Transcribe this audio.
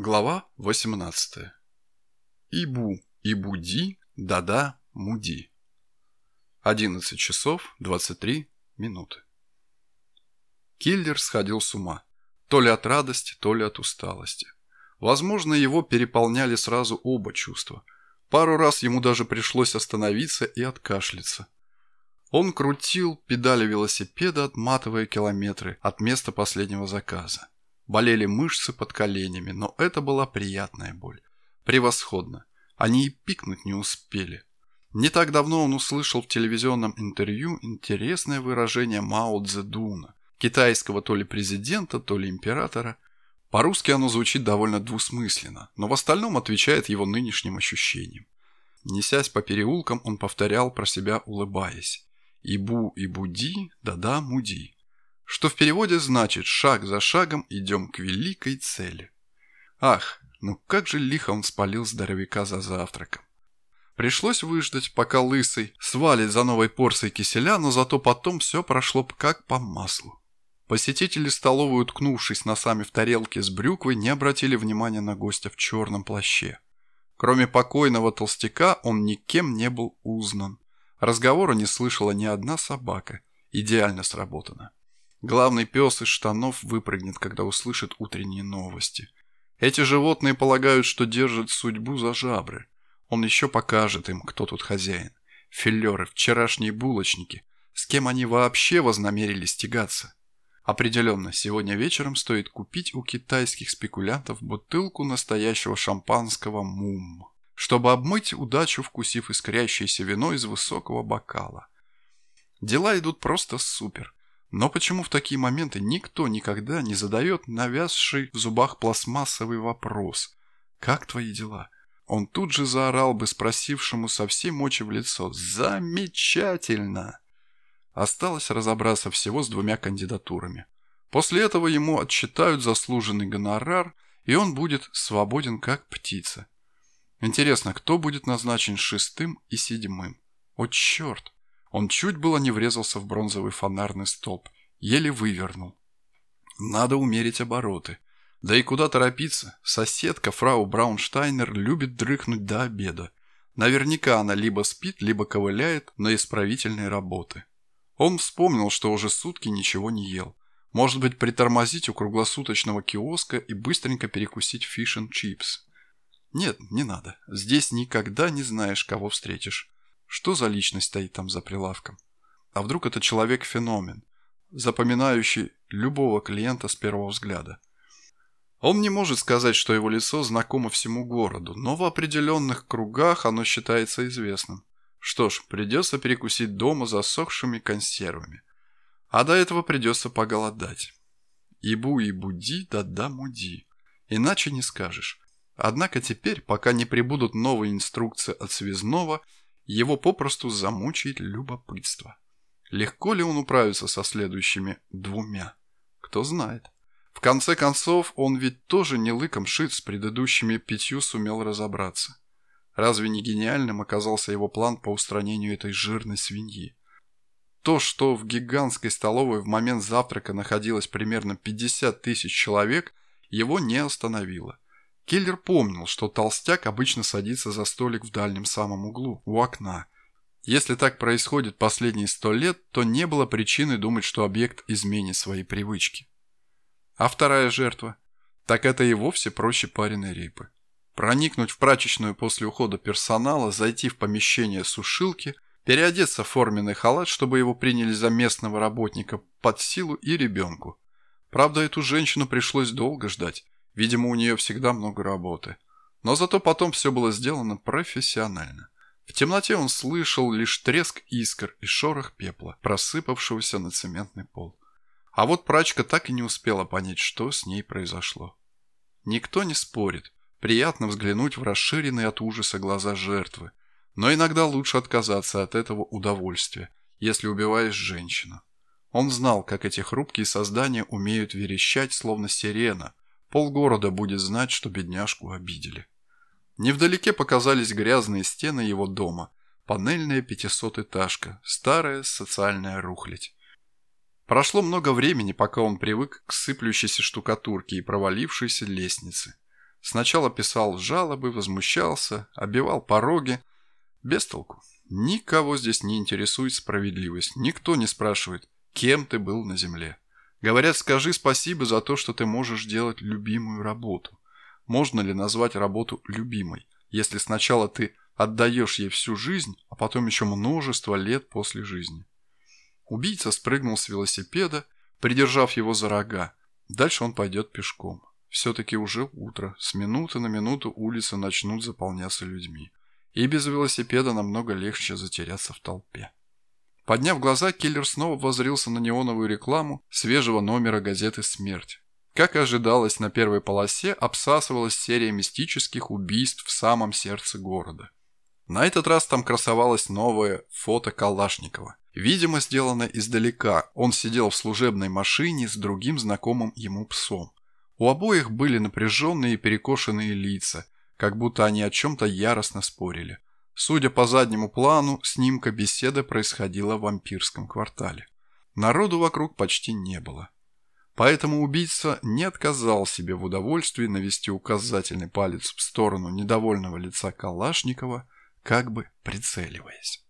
Глава 18. Ибу, Ибуди, Дада, Муди. 11 часов 23 минуты. Киллер сходил с ума. То ли от радости, то ли от усталости. Возможно, его переполняли сразу оба чувства. Пару раз ему даже пришлось остановиться и откашляться. Он крутил педали велосипеда, отматывая километры от места последнего заказа. Болели мышцы под коленями, но это была приятная боль. Превосходно. Они и пикнуть не успели. Не так давно он услышал в телевизионном интервью интересное выражение Мао Цзэдуна, китайского то ли президента, то ли императора. По-русски оно звучит довольно двусмысленно, но в остальном отвечает его нынешним ощущениям. Несясь по переулкам, он повторял про себя, улыбаясь. «Ибу и буди, да-да, муди» что в переводе значит «шаг за шагом идем к великой цели». Ах, ну как же лихо он спалил здоровяка за завтраком. Пришлось выждать, пока лысый свалит за новой порцией киселя, но зато потом все прошло как по маслу. Посетители столовой, уткнувшись носами в тарелке с брюквой, не обратили внимания на гостя в черном плаще. Кроме покойного толстяка, он никем не был узнан. Разговора не слышала ни одна собака. Идеально сработано. Главный пес из штанов выпрыгнет, когда услышит утренние новости. Эти животные полагают, что держат судьбу за жабры. Он еще покажет им, кто тут хозяин. Филлеры, вчерашние булочники. С кем они вообще вознамерились тягаться? Определенно, сегодня вечером стоит купить у китайских спекулянтов бутылку настоящего шампанского мум, чтобы обмыть удачу, вкусив искрящееся вино из высокого бокала. Дела идут просто супер. Но почему в такие моменты никто никогда не задает навязший в зубах пластмассовый вопрос «Как твои дела?» Он тут же заорал бы спросившему со всей мочи в лицо «Замечательно!». Осталось разобраться всего с двумя кандидатурами. После этого ему отчитают заслуженный гонорар, и он будет свободен как птица. Интересно, кто будет назначен шестым и седьмым? О, черт! Он чуть было не врезался в бронзовый фонарный столб, еле вывернул. Надо умерить обороты. Да и куда торопиться? Соседка, фрау Браунштайнер, любит дрыхнуть до обеда. Наверняка она либо спит, либо ковыляет на исправительные работы. Он вспомнил, что уже сутки ничего не ел. Может быть, притормозить у круглосуточного киоска и быстренько перекусить фиш чипс. Нет, не надо. Здесь никогда не знаешь, кого встретишь. Что за личность стоит там за прилавком? А вдруг это человек-феномен, запоминающий любого клиента с первого взгляда? Он не может сказать, что его лицо знакомо всему городу, но в определенных кругах оно считается известным. Что ж, придется перекусить дома засохшими консервами. А до этого придется поголодать. Ибу и буди, да-да муди. Иначе не скажешь. Однако теперь, пока не прибудут новые инструкции от связного – его попросту замучает любопытство. Легко ли он управится со следующими двумя? Кто знает. В конце концов, он ведь тоже не лыком шит с предыдущими пятью сумел разобраться. Разве не гениальным оказался его план по устранению этой жирной свиньи? То, что в гигантской столовой в момент завтрака находилось примерно 50 тысяч человек, его не остановило – Келлер помнил, что толстяк обычно садится за столик в дальнем самом углу, у окна. Если так происходит последние сто лет, то не было причины думать, что объект изменит свои привычки. А вторая жертва? Так это и вовсе проще пареной репы. Проникнуть в прачечную после ухода персонала, зайти в помещение сушилки, переодеться в форменный халат, чтобы его приняли за местного работника под силу и ребенку. Правда, эту женщину пришлось долго ждать. Видимо, у нее всегда много работы. Но зато потом все было сделано профессионально. В темноте он слышал лишь треск искр и шорох пепла, просыпавшегося на цементный пол. А вот прачка так и не успела понять, что с ней произошло. Никто не спорит. Приятно взглянуть в расширенные от ужаса глаза жертвы. Но иногда лучше отказаться от этого удовольствия, если убиваешь женщину. Он знал, как эти хрупкие создания умеют верещать, словно сирена, Полгорода будет знать, что бедняжку обидели. Невдалеке показались грязные стены его дома, панельная пятисотэтажка, старая социальная рухлядь. Прошло много времени, пока он привык к сыплющейся штукатурке и провалившейся лестнице. Сначала писал жалобы, возмущался, обивал пороги. Без толку. Никого здесь не интересует справедливость. Никто не спрашивает, кем ты был на земле. Говорят, скажи спасибо за то, что ты можешь делать любимую работу. Можно ли назвать работу любимой, если сначала ты отдаешь ей всю жизнь, а потом еще множество лет после жизни? Убийца спрыгнул с велосипеда, придержав его за рога. Дальше он пойдет пешком. Все-таки уже утро. С минуты на минуту улицы начнут заполняться людьми. И без велосипеда намного легче затеряться в толпе. Подняв глаза, киллер снова возрился на неоновую рекламу свежего номера газеты «Смерть». Как и ожидалось, на первой полосе обсасывалась серия мистических убийств в самом сердце города. На этот раз там красовалось новое фото Калашникова. Видимо, сделано издалека. Он сидел в служебной машине с другим знакомым ему псом. У обоих были напряженные и перекошенные лица, как будто они о чем-то яростно спорили. Судя по заднему плану, снимка беседы происходила в вампирском квартале. Народу вокруг почти не было. Поэтому убийца не отказал себе в удовольствии навести указательный палец в сторону недовольного лица Калашникова, как бы прицеливаясь.